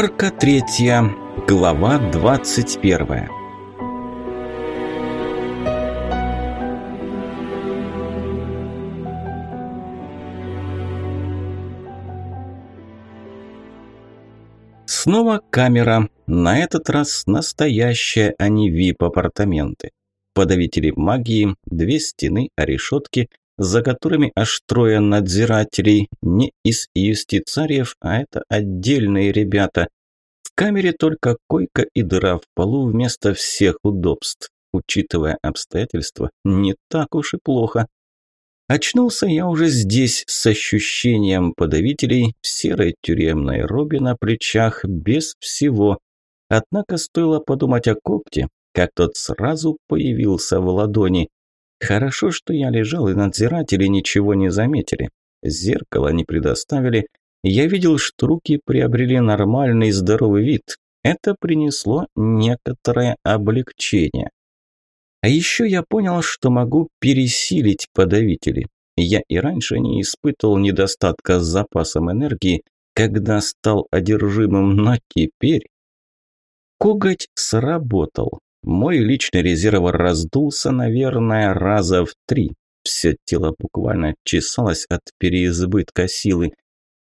Арка третья, глава двадцать первая. Снова камера, на этот раз настоящая, а не вип-апартаменты. Подавители магии, две стены, а решетки, за которыми аж трое надзирателей, не из юстицариев, а это отдельные ребята. Камере только койка и дыра в полу вместо всех удобств. Учитывая обстоятельства, не так уж и плохо. Очнулся я уже здесь с ощущением подавителей в серой тюремной робе на плечах, без всего. Однако стоило подумать о когте, как тот сразу появился в ладони. Хорошо, что я лежал, и надзиратели ничего не заметили. Зеркало не предоставили. Я видел, что руки приобрели нормальный здоровый вид. Это принесло некоторое облегчение. А еще я понял, что могу пересилить подавители. Я и раньше не испытывал недостатка с запасом энергии, когда стал одержимым, но теперь... Коготь сработал. Мой личный резервор раздулся, наверное, раза в три. Все тело буквально чесалось от переизбытка силы.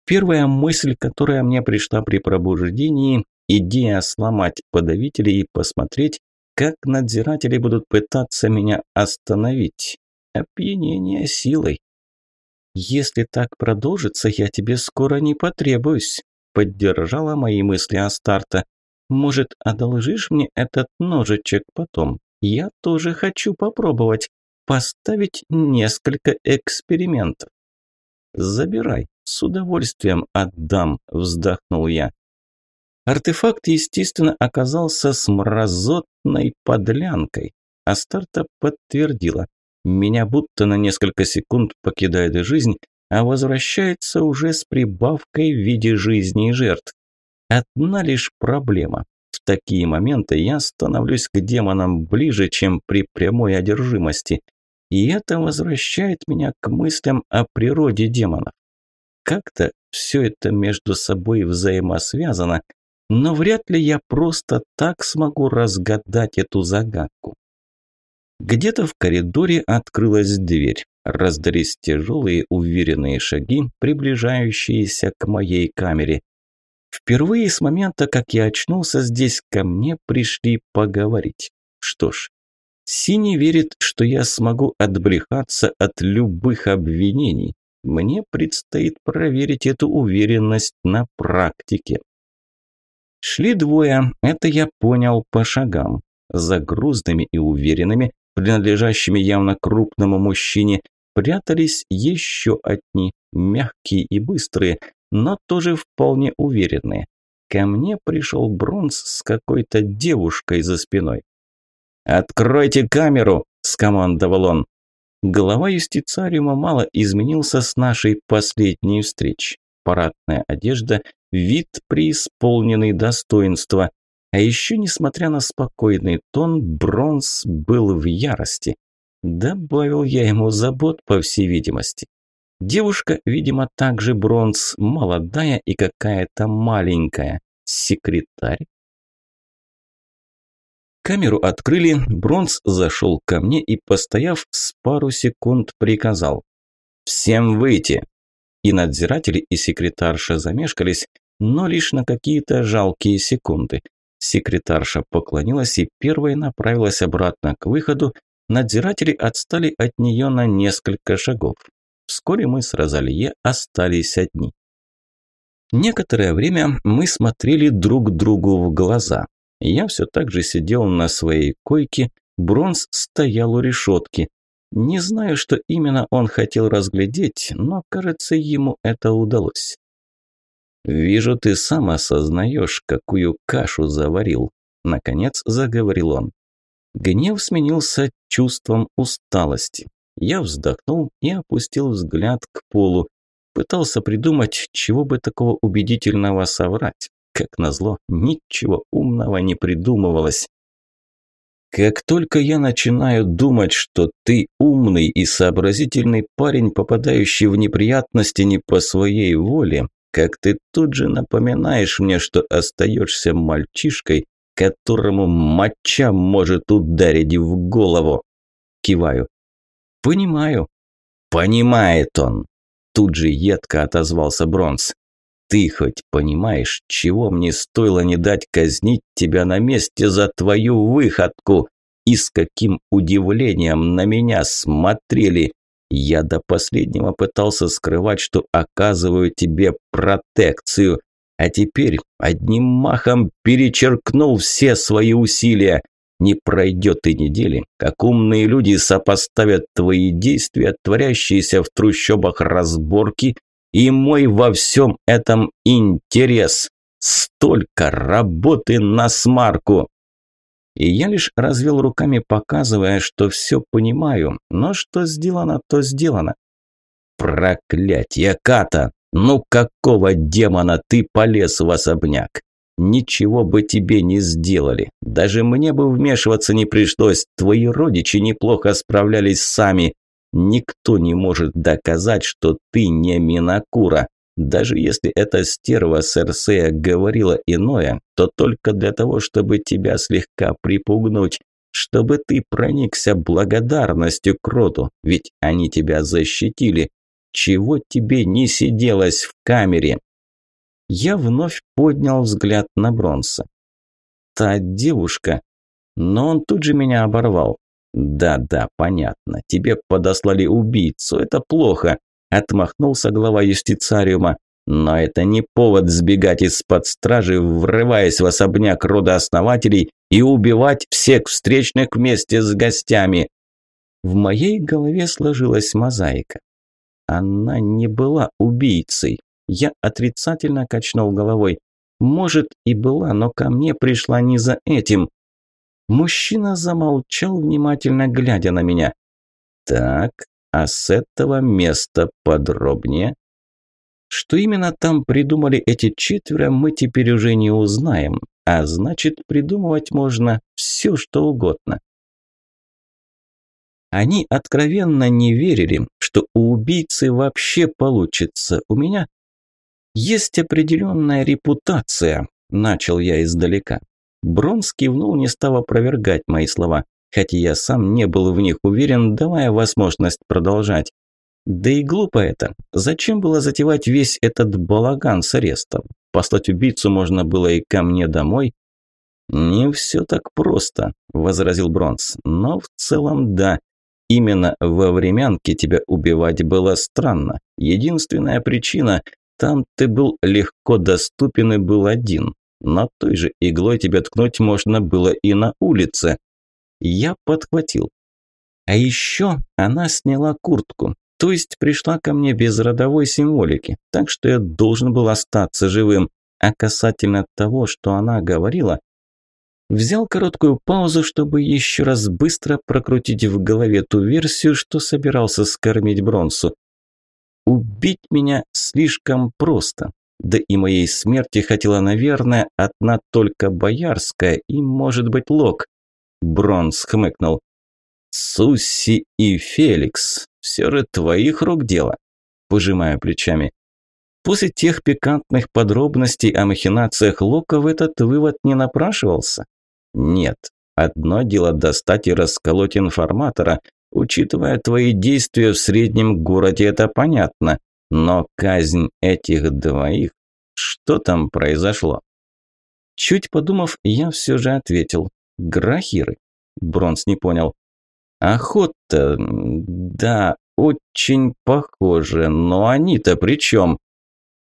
Первая мысль, которая мне пришла при пробуждении – идея сломать подавители и посмотреть, как надзиратели будут пытаться меня остановить. Опьянение силой. «Если так продолжится, я тебе скоро не потребуюсь», – поддержала мои мысли Астарта. Может, одолжишь мне этот ножичек потом? Я тоже хочу попробовать. Поставить несколько экспериментов. Забирай, с удовольствием отдам, вздохнул я. Артефакт, естественно, оказался с мразотной подлянкой. Астарта подтвердила. Меня будто на несколько секунд покидает жизнь, а возвращается уже с прибавкой в виде жизни и жертв. Одна лишь проблема. В такие моменты я становлюсь к демонам ближе, чем при прямой одержимости. И это возвращает меня к мыслям о природе демонов. Как-то все это между собой взаимосвязано, но вряд ли я просто так смогу разгадать эту загадку. Где-то в коридоре открылась дверь. Раздались тяжелые уверенные шаги, приближающиеся к моей камере. Впервые с момента, как я очнулся здесь, ко мне пришли поговорить. Что ж, Синий верит, что я смогу отбрехаться от любых обвинений. Мне предстоит проверить эту уверенность на практике. Шли двое, это я понял по шагам. За грузными и уверенными, принадлежащими явно крупному мужчине, прятались еще одни, мягкие и быстрые, но тоже вполне уверенные. Ко мне пришел Бронз с какой-то девушкой за спиной. «Откройте камеру!» – скомандовал он. Глава юстициариума мало изменился с нашей последней встречи. Парадная одежда, вид преисполненный достоинства. А еще, несмотря на спокойный тон, Бронз был в ярости. Добавил я ему забот, по всей видимости. Девушка, видимо, также бронз, молодая и какая-то маленькая. Секретарь? Камеру открыли, Бронз зашел ко мне и, постояв с пару секунд, приказал. «Всем выйти!» И надзиратели, и секретарша замешкались, но лишь на какие-то жалкие секунды. Секретарша поклонилась и первой направилась обратно к выходу, надзиратели отстали от нее на несколько шагов. Вскоре мы с Розалье остались одни. Некоторое время мы смотрели друг другу в глаза. Я все так же сидел на своей койке, Бронз стоял у решетки. Не знаю, что именно он хотел разглядеть, но, кажется, ему это удалось. «Вижу, ты сам осознаешь, какую кашу заварил», – наконец заговорил он. Гнев сменился чувством усталости. Я вздохнул и опустил взгляд к полу. Пытался придумать, чего бы такого убедительного соврать. Как назло, ничего умного не придумывалось. Как только я начинаю думать, что ты умный и сообразительный парень, попадающий в неприятности не по своей воле, как ты тут же напоминаешь мне, что остаешься мальчишкой, которому моча может ударить в голову. Киваю. Понимаю. Понимает он. Тут же едко отозвался Бронз. Ты хоть понимаешь, чего мне стоило не дать казнить тебя на месте за твою выходку? И с каким удивлением на меня смотрели? Я до последнего пытался скрывать, что оказываю тебе протекцию, а теперь одним махом перечеркнул все свои усилия. Не пройдет и недели, как умные люди сопоставят твои действия, творящиеся в трущобах разборки, и мой во всем этом интерес. Столько работы на смарку. И я лишь развел руками, показывая, что все понимаю, но что сделано, то сделано. Проклятье, Ката! Ну какого демона ты полез в особняк? Ничего бы тебе не сделали. Даже мне бы вмешиваться не пришлось. Твои родичи неплохо справлялись сами. Никто не может доказать, что ты не Минакура. Даже если эта стерва Серсея говорила иное, то только для того, чтобы тебя слегка припугнуть, чтобы ты проникся благодарностью к роду, ведь они тебя защитили. Чего тебе не сиделось в камере? Я вновь поднял взгляд на Бронса. Та девушка. Но он тут же меня оборвал. Да-да, понятно. Тебе подослали убийцу. Это плохо. Отмахнулся глава юстициариума. Но это не повод сбегать из-под стражи, врываясь в особняк рода основателей и убивать всех встречных вместе с гостями. В моей голове сложилась мозаика. Она не была убийцей. Я отрицательно качнул головой. Может и была, но ко мне пришла не за этим. Мужчина замолчал, внимательно глядя на меня. Так, а с этого места подробнее. Что именно там придумали эти четверо, мы теперь уже не узнаем, а значит, придумывать можно все, что угодно. Они откровенно не верили, что у убийцы вообще получится. У меня есть определенная репутация, начал я издалека. Бронс кивнул, не став опровергать мои слова хотя я сам не был в них уверен, давая возможность продолжать. Да и глупо это. Зачем было затевать весь этот балаган с арестом? Послать убийцу можно было и ко мне домой. «Не все так просто», – возразил Бронс. «Но в целом да. Именно во временке тебя убивать было странно. Единственная причина – там ты был легко доступен и был один. Но той же иглой тебя ткнуть можно было и на улице. Я подхватил. А еще она сняла куртку, то есть пришла ко мне без родовой символики, так что я должен был остаться живым. А касательно того, что она говорила, взял короткую паузу, чтобы еще раз быстро прокрутить в голове ту версию, что собирался скормить Бронсу. Убить меня слишком просто. Да и моей смерти хотела, наверное, одна только Боярская и, может быть, Лок. Бронс хмыкнул. «Сусси и Феликс, все же твоих рук дело», пожимая плечами. После тех пикантных подробностей о махинациях Локов этот вывод не напрашивался. Нет, одно дело достать и расколоть информатора, учитывая твои действия в среднем городе, это понятно. Но казнь этих двоих, что там произошло? Чуть подумав, я все же ответил. Грахиры? Бронс не понял. Охота, да, очень похоже, но они-то при чем?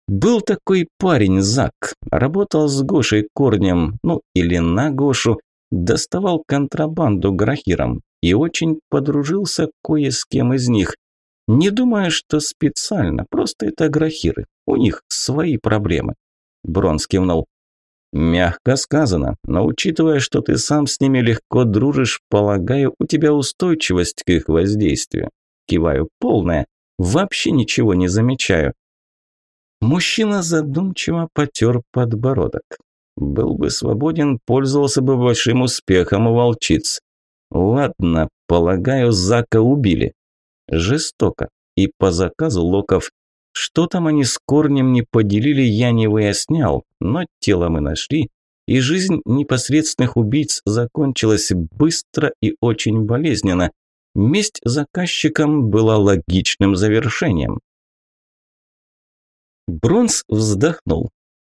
Был такой парень, Зак, работал с Гошей Корнем, ну или на Гошу, доставал контрабанду грахирам и очень подружился кое с кем из них. Не думаю, что специально, просто это грахиры, у них свои проблемы. Бронс кивнул. Мягко сказано, но учитывая, что ты сам с ними легко дружишь, полагаю, у тебя устойчивость к их воздействию. Киваю полная, вообще ничего не замечаю. Мужчина задумчиво потер подбородок. Был бы свободен, пользовался бы большим успехом у волчиц. Ладно, полагаю, Зака убили. Жестоко. И по заказу Локов. Что там они с корнем не поделили, я не выяснял, но тело мы нашли, и жизнь непосредственных убийц закончилась быстро и очень болезненно. Месть заказчикам была логичным завершением. Бронз вздохнул.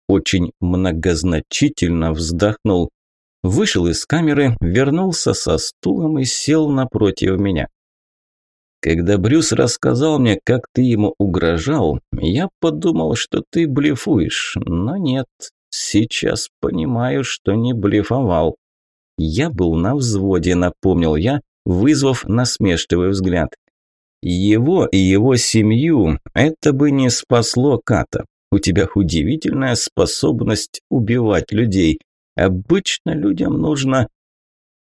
Очень многозначительно вздохнул. Вышел из камеры, вернулся со стулом и сел напротив меня. Когда Брюс рассказал мне, как ты ему угрожал, я подумал, что ты блефуешь, но нет, сейчас понимаю, что не блефовал. Я был на взводе, напомнил я, вызвав насмешливый взгляд. Его и его семью это бы не спасло Ката. У тебя удивительная способность убивать людей. Обычно людям нужно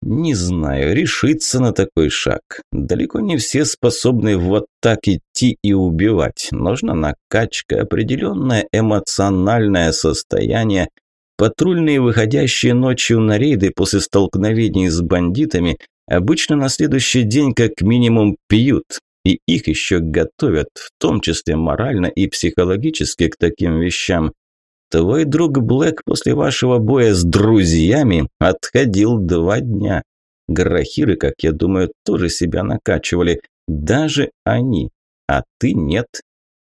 не знаю, решиться на такой шаг. Далеко не все способны вот так идти и убивать. Нужна накачка, определенное эмоциональное состояние. Патрульные, выходящие ночью на рейды после столкновений с бандитами, обычно на следующий день как минимум пьют. И их еще готовят, в том числе морально и психологически к таким вещам. Твой друг Блэк после вашего боя с друзьями отходил два дня. Грахиры, как я думаю, тоже себя накачивали. Даже они. А ты нет.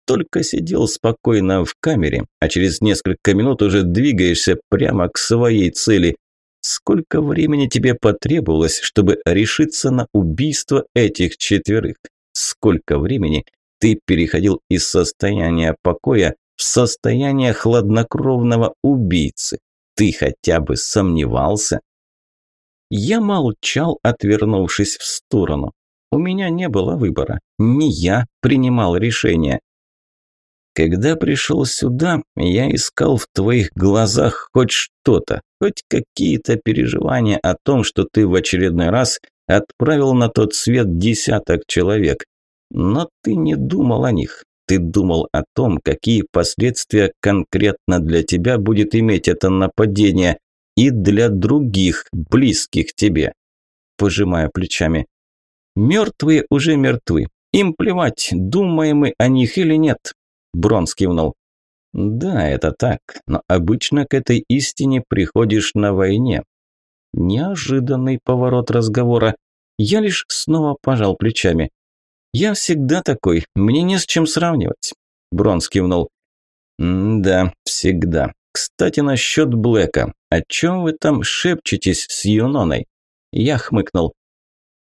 Только сидел спокойно в камере, а через несколько минут уже двигаешься прямо к своей цели. Сколько времени тебе потребовалось, чтобы решиться на убийство этих четверых? Сколько времени ты переходил из состояния покоя в состояние хладнокровного убийцы. Ты хотя бы сомневался? Я молчал, отвернувшись в сторону. У меня не было выбора. Не я принимал решение. Когда пришел сюда, я искал в твоих глазах хоть что-то, хоть какие-то переживания о том, что ты в очередной раз отправил на тот свет десяток человек. Но ты не думал о них, ты думал о том, какие последствия конкретно для тебя будет иметь это нападение и для других, близких тебе. Пожимая плечами. Мертвые уже мертвы. Им плевать, думаем мы о них или нет. Бронс кивнул. Да, это так, но обычно к этой истине приходишь на войне. Неожиданный поворот разговора. Я лишь снова пожал плечами. «Я всегда такой, мне не с чем сравнивать», – Бронс кивнул. «Да, всегда. Кстати, насчет Блэка. О чем вы там шепчетесь с Юноной?» Я хмыкнул.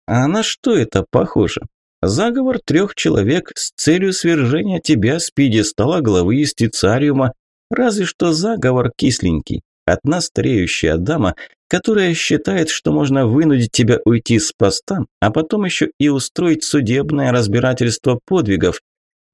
«А на что это похоже? Заговор трех человек с целью свержения тебя с пьедестала главы истицариума. Разве что заговор кисленький. Одна стареющая дама которая считает, что можно вынудить тебя уйти с поста, а потом еще и устроить судебное разбирательство подвигов.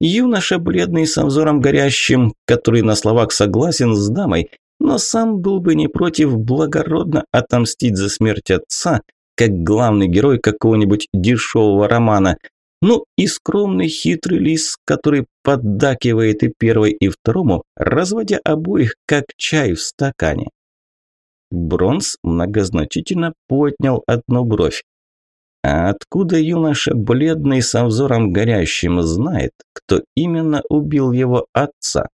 Юноша, бледный со взором горящим, который на словах согласен с дамой, но сам был бы не против благородно отомстить за смерть отца, как главный герой какого-нибудь дешевого романа. Ну и скромный хитрый лис, который поддакивает и первой, и второму, разводя обоих как чай в стакане. Бронз многозначительно поднял одну бровь. А откуда юноша, бледный со взором горящим, знает, кто именно убил его отца?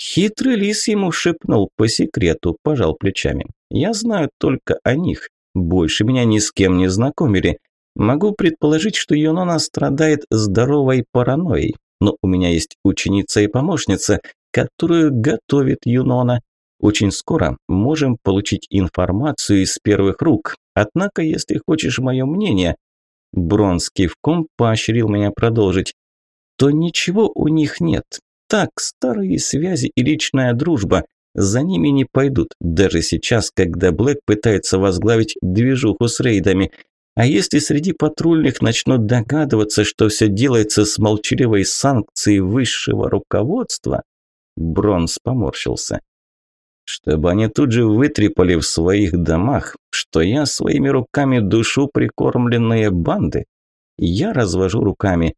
Хитрый лис ему шепнул по секрету, пожал плечами. Я знаю только о них, больше меня ни с кем не знакомили. Могу предположить, что Юнона страдает здоровой паранойей, но у меня есть ученица и помощница, которую готовит Юнона. Очень скоро можем получить информацию из первых рук. Однако, если хочешь мое мнение, Бронз кивком поощрил меня продолжить, то ничего у них нет. Так, старые связи и личная дружба. За ними не пойдут, даже сейчас, когда Блэк пытается возглавить движуху с рейдами. А если среди патрульных начнут догадываться, что все делается с молчаливой санкцией высшего руководства? Бронз поморщился чтобы они тут же вытрепали в своих домах, что я своими руками душу прикормленные банды. Я развожу руками.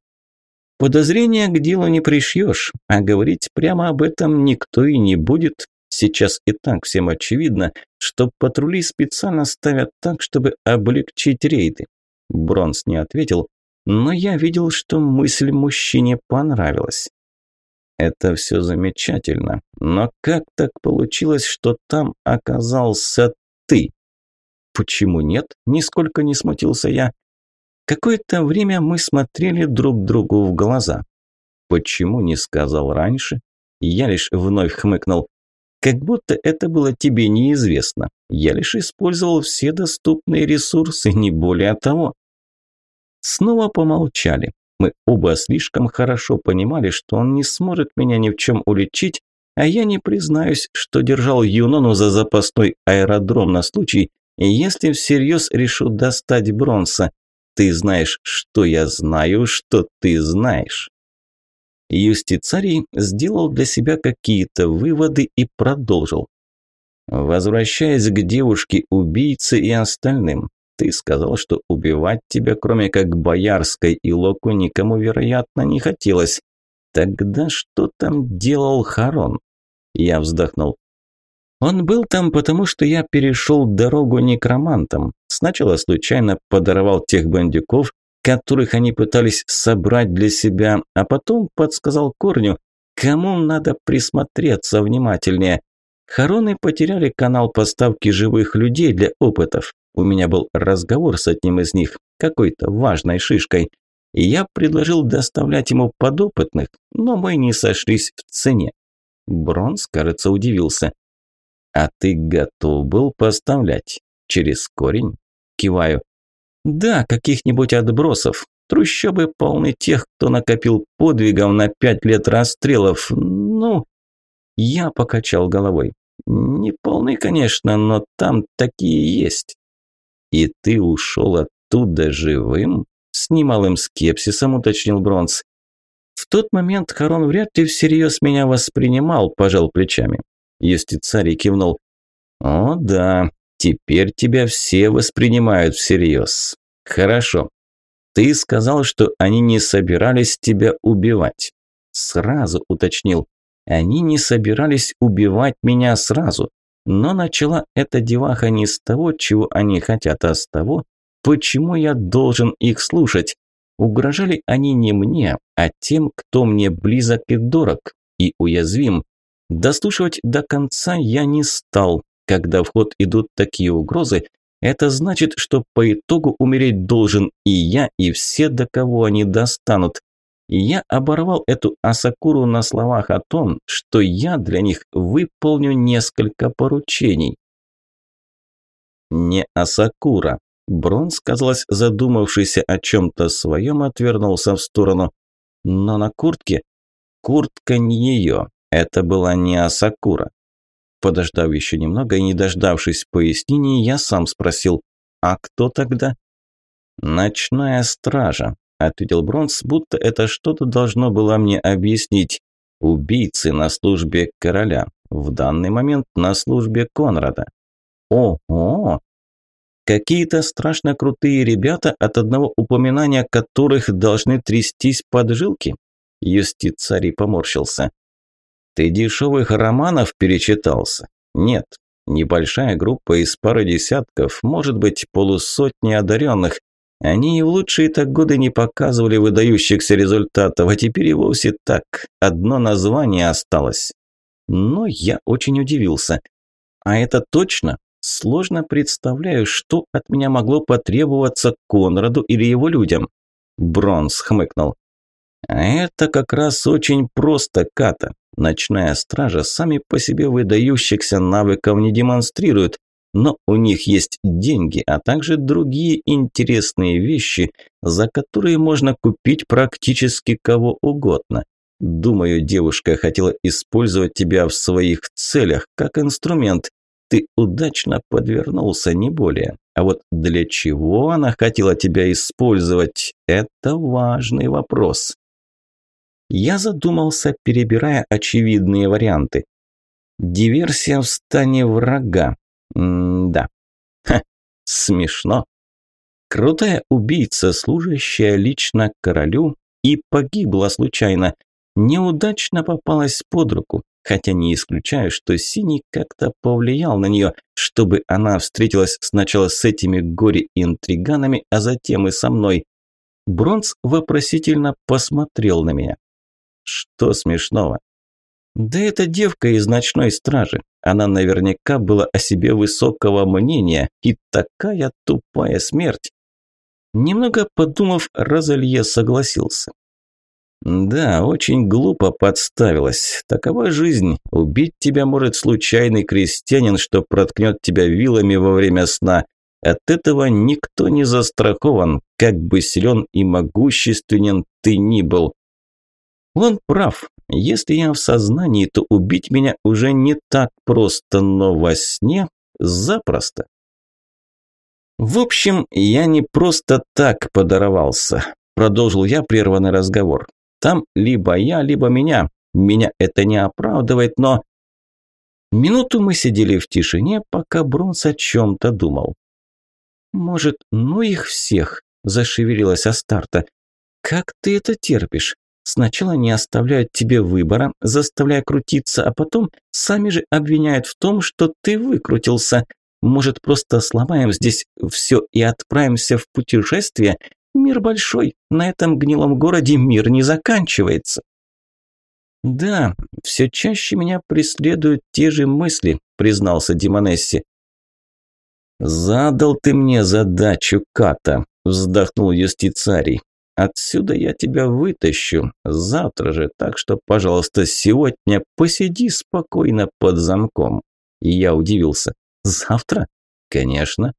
Подозрения к делу не пришьешь, а говорить прямо об этом никто и не будет. Сейчас и так всем очевидно, что патрули специально ставят так, чтобы облегчить рейды. Бронс не ответил, но я видел, что мысль мужчине понравилась. Это все замечательно, но как так получилось, что там оказался ты? Почему нет? Нисколько не смутился я. Какое-то время мы смотрели друг другу в глаза. Почему не сказал раньше? Я лишь вновь хмыкнул. Как будто это было тебе неизвестно. Я лишь использовал все доступные ресурсы, не более того. Снова помолчали. Мы оба слишком хорошо понимали, что он не сможет меня ни в чем уличить, а я не признаюсь, что держал Юнону за запасной аэродром на случай, если всерьез решу достать Бронса. Ты знаешь, что я знаю, что ты знаешь. Юстицарий сделал для себя какие-то выводы и продолжил. Возвращаясь к девушке-убийце и остальным, ты сказал, что убивать тебя, кроме как Боярской и Локу, никому, вероятно, не хотелось. Тогда что там делал Харон? Я вздохнул. Он был там, потому что я перешел дорогу некромантам. Сначала случайно подорвал тех бандюков, которых они пытались собрать для себя, а потом подсказал Корню, кому надо присмотреться внимательнее. Хароны потеряли канал поставки живых людей для опытов. У меня был разговор с одним из них, какой-то важной шишкой. И я предложил доставлять ему подопытных, но мы не сошлись в цене. Бронз, кажется, удивился. «А ты готов был поставлять? Через корень?» Киваю. «Да, каких-нибудь отбросов. Трущобы полны тех, кто накопил подвигов на пять лет расстрелов. Ну...» Я покачал головой. «Не полны, конечно, но там такие есть». «И ты ушел оттуда живым?» С немалым скепсисом уточнил Бронз. В тот момент Харон вряд ли всерьез меня воспринимал, пожал плечами. Юстицарий кивнул. «О да, теперь тебя все воспринимают всерьез. Хорошо. Ты сказал, что они не собирались тебя убивать. Сразу уточнил. Они не собирались убивать меня сразу. Но начала эта деваха не с того, чего они хотят, а с того, почему я должен их слушать. Угрожали они не мне, а тем, кто мне близок и дорог, и уязвим. Дослушивать до конца я не стал. Когда в ход идут такие угрозы, это значит, что по итогу умереть должен и я, и все, до кого они достанут. Я оборвал эту Асакуру на словах о том, что я для них выполню несколько поручений. Не Асакура. Бронз, казалось, задумавшийся о чем-то своем, отвернулся в сторону. Но на куртке... Куртка не ее. Это была не Асакура. Подождав еще немного и не дождавшись пояснений, я сам спросил, а кто тогда? «Ночная стража», – ответил Бронс, будто это что-то должно было мне объяснить. «Убийцы на службе короля, в данный момент на службе Конрада». «Ого!» Какие-то страшно крутые ребята, от одного упоминания которых должны трястись поджилки. Юстицарий поморщился. Ты дешевых романов перечитался? Нет. Небольшая группа из пары десятков, может быть, полусотни одаренных. Они и в лучшие-то годы не показывали выдающихся результатов, а теперь и вовсе так. Одно название осталось. Но я очень удивился. А это точно? Сложно представляю, что от меня могло потребоваться Конраду или его людям. Бронз хмыкнул. А это как раз очень просто, Ката. Ночная стража сами по себе выдающихся навыков не демонстрируют, но у них есть деньги, а также другие интересные вещи, за которые можно купить практически кого угодно. Думаю, девушка хотела использовать тебя в своих целях, как инструмент, ты удачно подвернулся, не более. А вот для чего она хотела тебя использовать, это важный вопрос. Я задумался, перебирая очевидные варианты. Диверсия в стане врага. М-да. Ха, смешно. Крутая убийца, служащая лично королю, и погибла случайно. Неудачно попалась под руку хотя не исключаю, что Синий как-то повлиял на нее, чтобы она встретилась сначала с этими горе-интриганами, а затем и со мной. Бронз вопросительно посмотрел на меня. Что смешного? Да это девка из ночной стражи. Она наверняка была о себе высокого мнения. И такая тупая смерть. Немного подумав, Розалье согласился. Да, очень глупо подставилась. Такова жизнь. Убить тебя может случайный крестьянин, что проткнет тебя вилами во время сна. От этого никто не застрахован, как бы силен и могущественен ты ни был. Он прав. Если я в сознании, то убить меня уже не так просто, но во сне запросто. В общем, я не просто так подорвался, продолжил я прерванный разговор. Там либо я, либо меня. Меня это не оправдывает, но... Минуту мы сидели в тишине, пока Бронс о чем-то думал. «Может, ну их всех?» – зашевелилась Астарта. «Как ты это терпишь? Сначала не оставляют тебе выбора, заставляя крутиться, а потом сами же обвиняют в том, что ты выкрутился. Может, просто сломаем здесь все и отправимся в путешествие? Мир большой, на этом гнилом городе мир не заканчивается. Да, все чаще меня преследуют те же мысли, признался Димонесси. Задал ты мне задачу, Ката, вздохнул юстицарий. Отсюда я тебя вытащу завтра же, так что, пожалуйста, сегодня посиди спокойно под замком. И я удивился. Завтра? Конечно.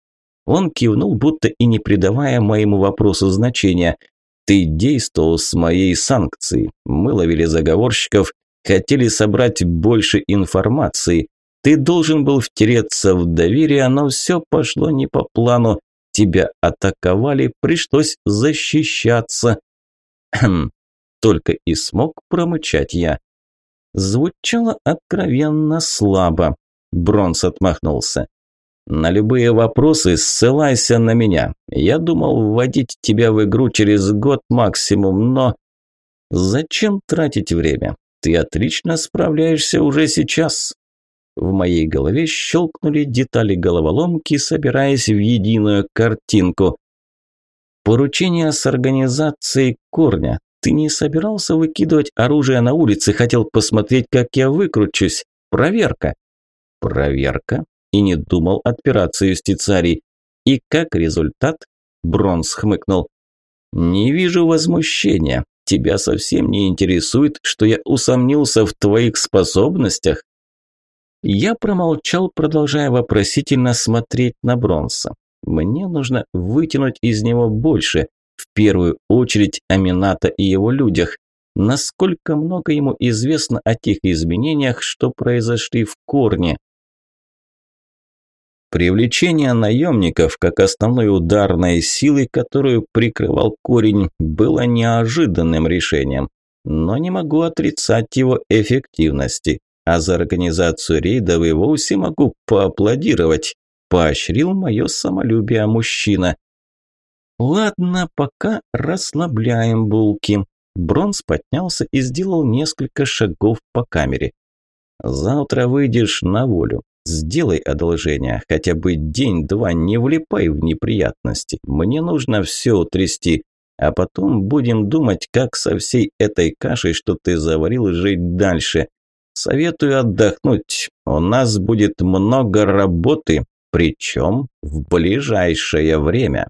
Он кивнул, будто и не придавая моему вопросу значения. Ты действовал с моей санкцией. Мы ловили заговорщиков, хотели собрать больше информации. Ты должен был втереться в доверие, но все пошло не по плану. Тебя атаковали, пришлось защищаться. Только и смог промычать я. Звучало откровенно слабо. Бронс отмахнулся. «На любые вопросы ссылайся на меня. Я думал вводить тебя в игру через год максимум, но...» «Зачем тратить время? Ты отлично справляешься уже сейчас». В моей голове щелкнули детали головоломки, собираясь в единую картинку. «Поручение с организацией корня. Ты не собирался выкидывать оружие на улице, хотел посмотреть, как я выкручусь. Проверка». Проверка? И не думал отпираться юстицарий. И как результат? Бронс хмыкнул. Не вижу возмущения. Тебя совсем не интересует, что я усомнился в твоих способностях? Я промолчал, продолжая вопросительно смотреть на Бронса. Мне нужно вытянуть из него больше, в первую очередь о Минато и его людях. Насколько много ему известно о тех изменениях, что произошли в корне. Привлечение наемников как основной ударной силы, которую прикрывал корень, было неожиданным решением, но не могу отрицать его эффективности, а за организацию рейдов и вовсе могу поаплодировать, поощрил мое самолюбие мужчина. Ладно, пока расслабляем булки. Бронз поднялся и сделал несколько шагов по камере. Завтра выйдешь на волю. Сделай одолжение, хотя бы день-два не влипай в неприятности. Мне нужно все утрясти, а потом будем думать, как со всей этой кашей, что ты заварил, жить дальше. Советую отдохнуть. У нас будет много работы, причем в ближайшее время.